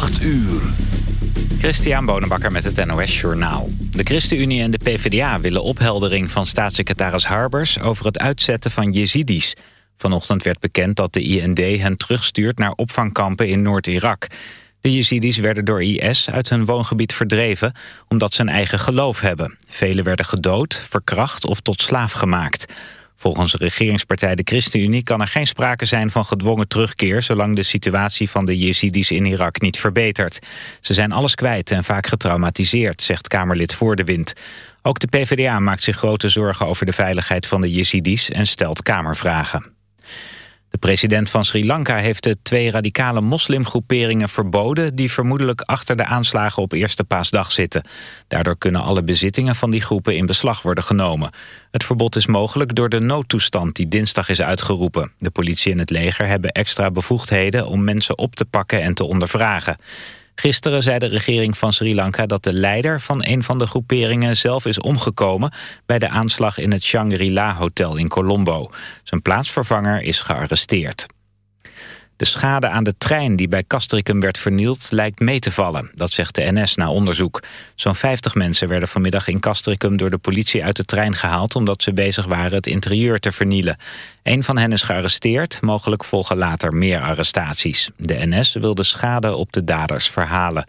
8 uur. Christian Bonenbakker met het NOS Journaal. De ChristenUnie en de PvdA willen opheldering van staatssecretaris Harbers... over het uitzetten van Jezidis. Vanochtend werd bekend dat de IND hen terugstuurt... naar opvangkampen in Noord-Irak. De Jezidis werden door IS uit hun woongebied verdreven... omdat ze een eigen geloof hebben. Velen werden gedood, verkracht of tot slaaf gemaakt... Volgens de regeringspartij de ChristenUnie kan er geen sprake zijn van gedwongen terugkeer... zolang de situatie van de Jezidis in Irak niet verbetert. Ze zijn alles kwijt en vaak getraumatiseerd, zegt Kamerlid Voor de Wind. Ook de PvdA maakt zich grote zorgen over de veiligheid van de Jezidis... en stelt Kamervragen. De president van Sri Lanka heeft de twee radicale moslimgroeperingen verboden... die vermoedelijk achter de aanslagen op Eerste Paasdag zitten. Daardoor kunnen alle bezittingen van die groepen in beslag worden genomen. Het verbod is mogelijk door de noodtoestand die dinsdag is uitgeroepen. De politie en het leger hebben extra bevoegdheden om mensen op te pakken en te ondervragen. Gisteren zei de regering van Sri Lanka dat de leider van een van de groeperingen zelf is omgekomen bij de aanslag in het Shangri-La Hotel in Colombo. Zijn plaatsvervanger is gearresteerd. De schade aan de trein die bij Castricum werd vernield lijkt mee te vallen. Dat zegt de NS na onderzoek. Zo'n 50 mensen werden vanmiddag in Castricum door de politie uit de trein gehaald... omdat ze bezig waren het interieur te vernielen. Een van hen is gearresteerd, mogelijk volgen later meer arrestaties. De NS wil de schade op de daders verhalen.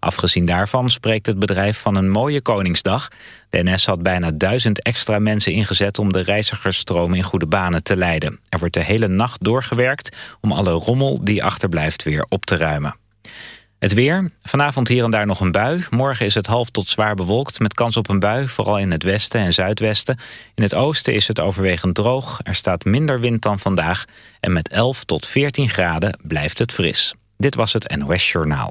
Afgezien daarvan spreekt het bedrijf van een mooie Koningsdag. De NS had bijna duizend extra mensen ingezet om de reizigersstroom in goede banen te leiden. Er wordt de hele nacht doorgewerkt om alle rommel die achterblijft weer op te ruimen. Het weer. Vanavond hier en daar nog een bui. Morgen is het half tot zwaar bewolkt met kans op een bui, vooral in het westen en zuidwesten. In het oosten is het overwegend droog. Er staat minder wind dan vandaag. En met 11 tot 14 graden blijft het fris. Dit was het NOS Journaal.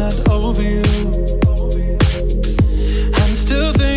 not over you. I'm still thinking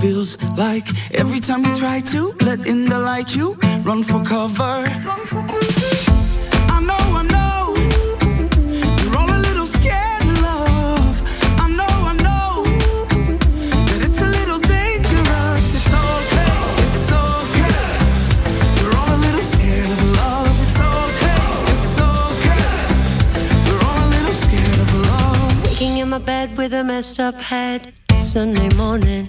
feels like every time you try to let in the light, you run for cover. I know, I know, you're all a little scared of love. I know, I know that it's a little dangerous. It's okay, it's okay. You're all a little scared of love. It's okay, it's okay. You're all a little scared of love. Waking in my bed with a messed up head. Sunday morning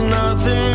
Nothing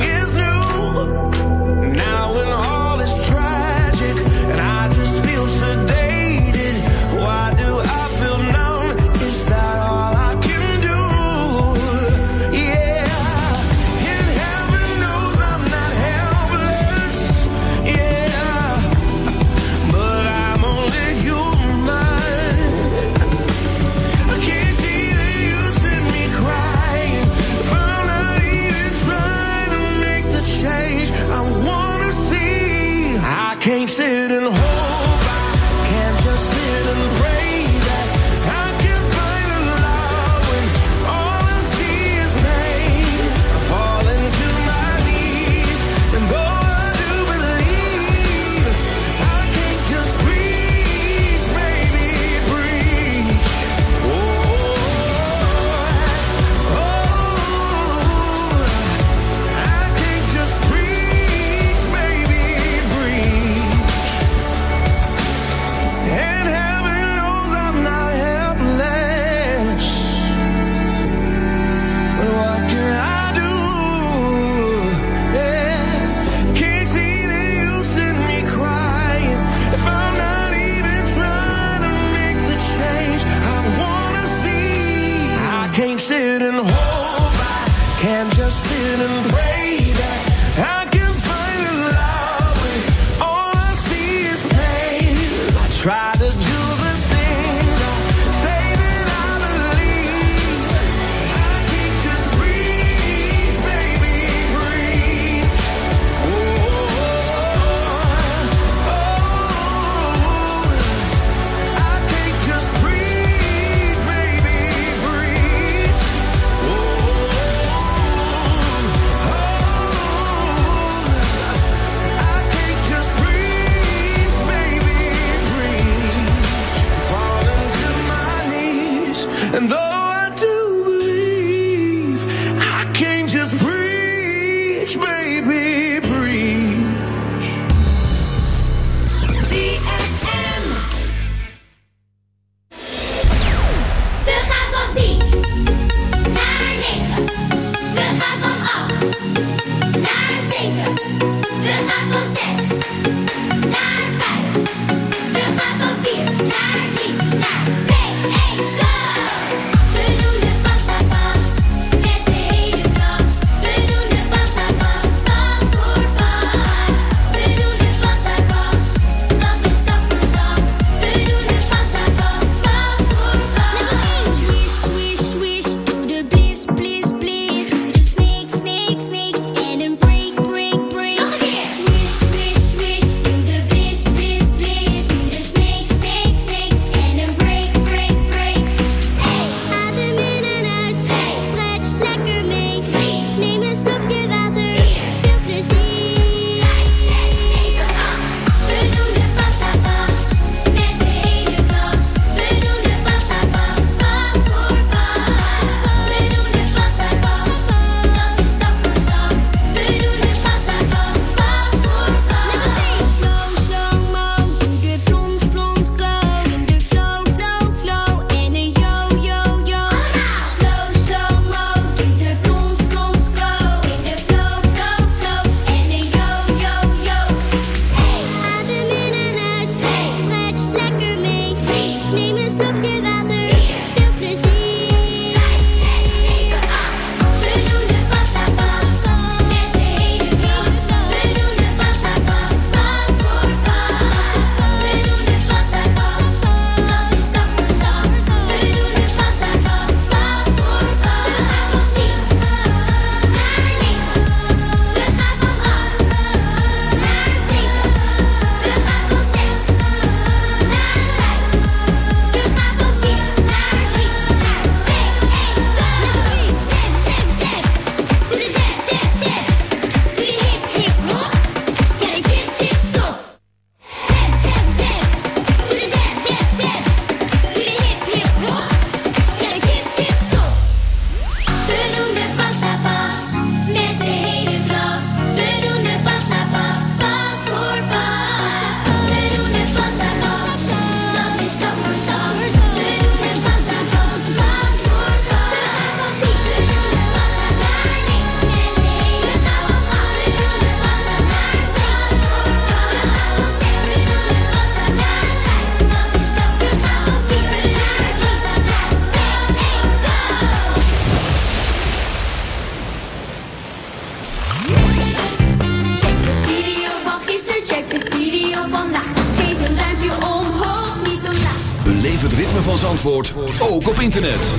ook op internet.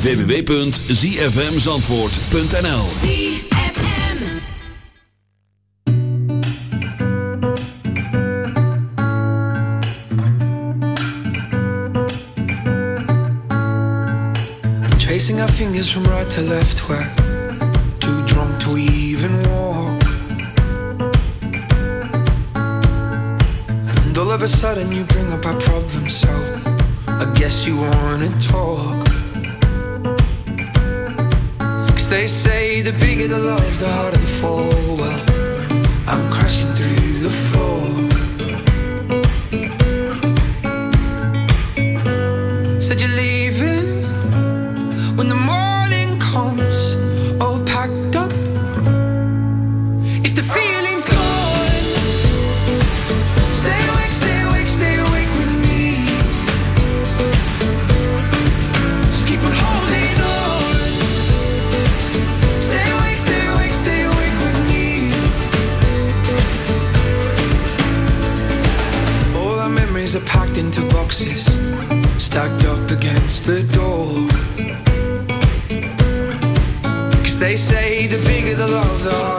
www.zfmzandvoort.nl Tracing our fingers from right to left We're too drunk to even walk And all of a sudden you bring up our problem so guess you wanna talk. Cause they say the bigger the love, the harder the fall. Well, I'm crashing through the floor. Said you leave. into boxes, stacked up against the door. Cause they say the bigger the love, the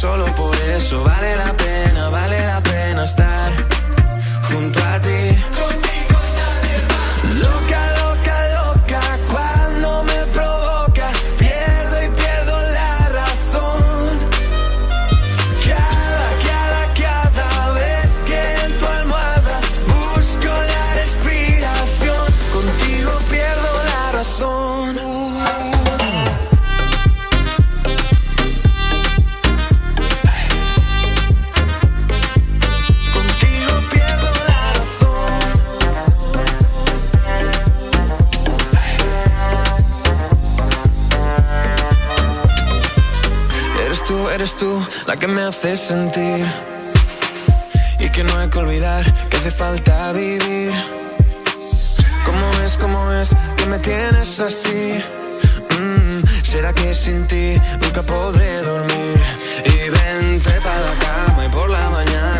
solo por eso vale la pena. hace sentir y que no hay que olvidar que hace falta vivir. ¿Cómo es, cómo es que me tienes así? Mm, ¿Será que sin ti nunca podré dormir? Y vente para la cama y por la mañana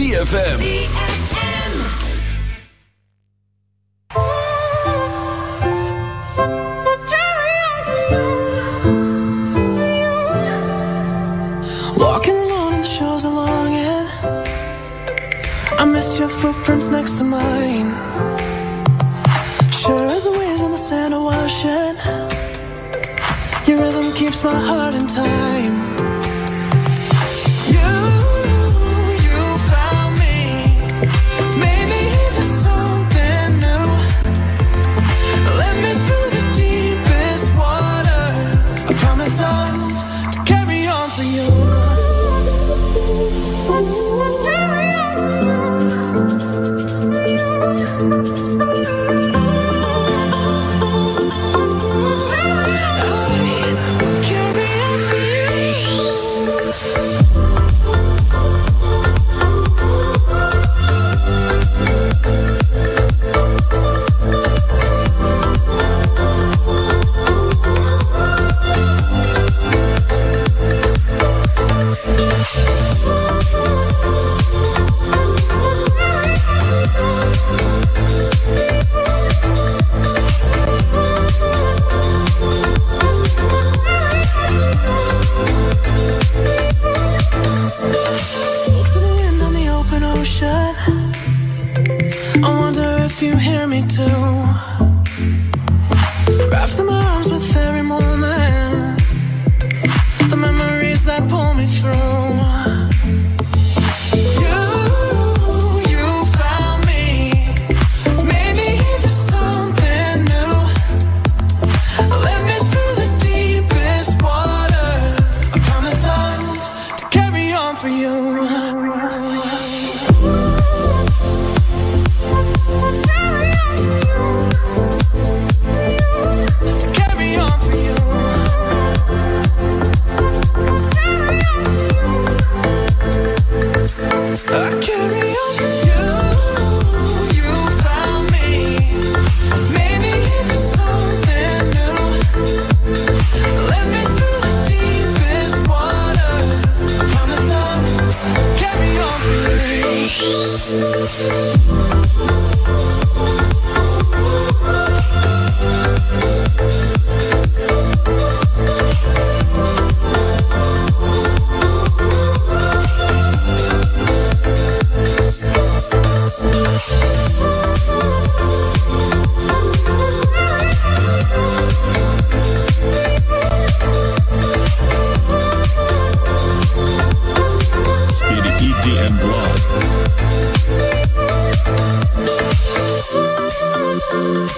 ZFM.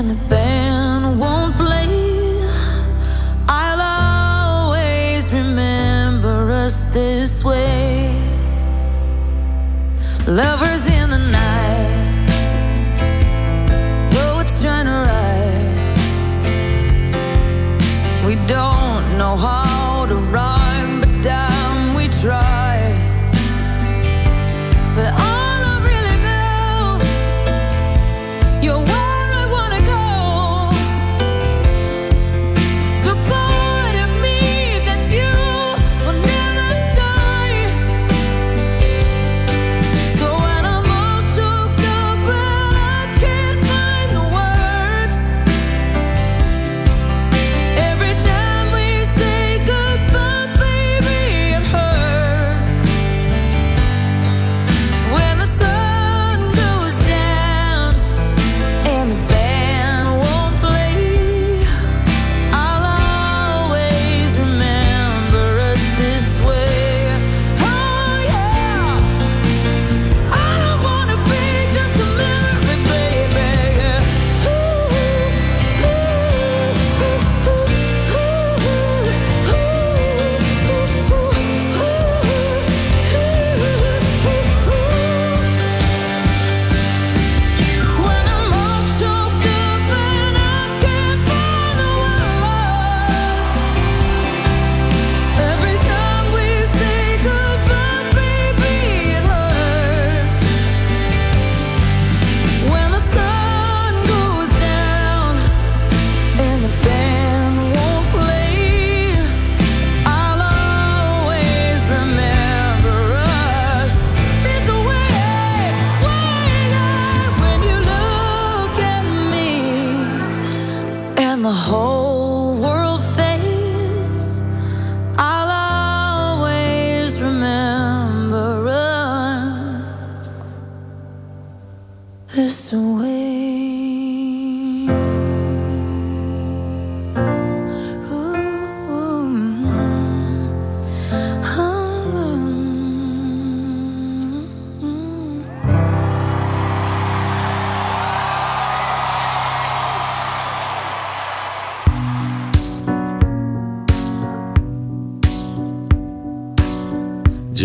and the band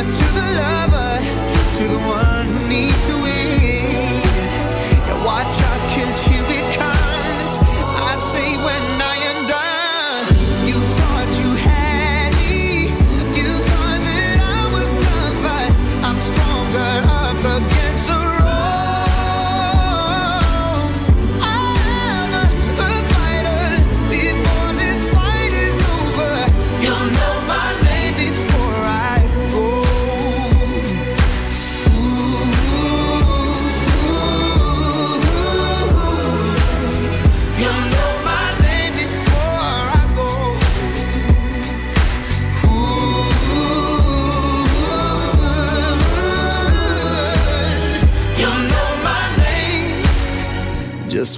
to the lover, to the one who needs to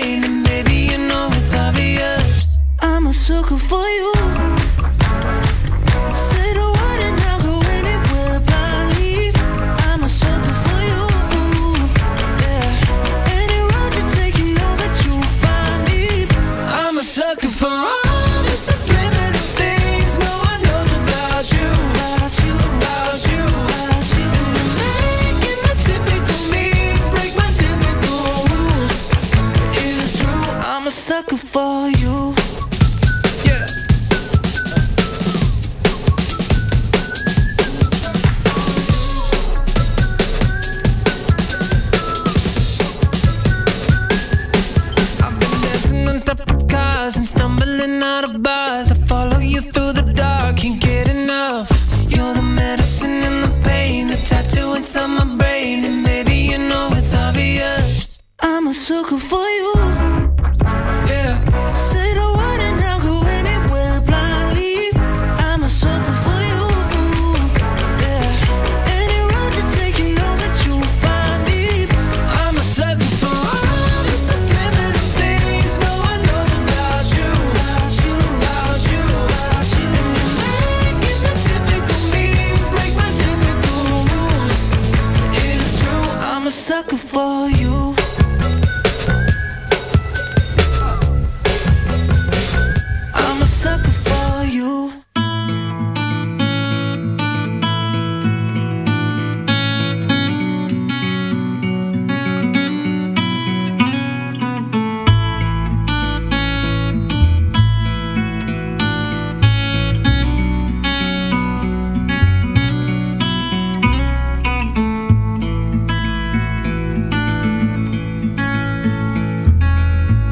rain, and baby, you know it's obvious. I'm a sucker for you.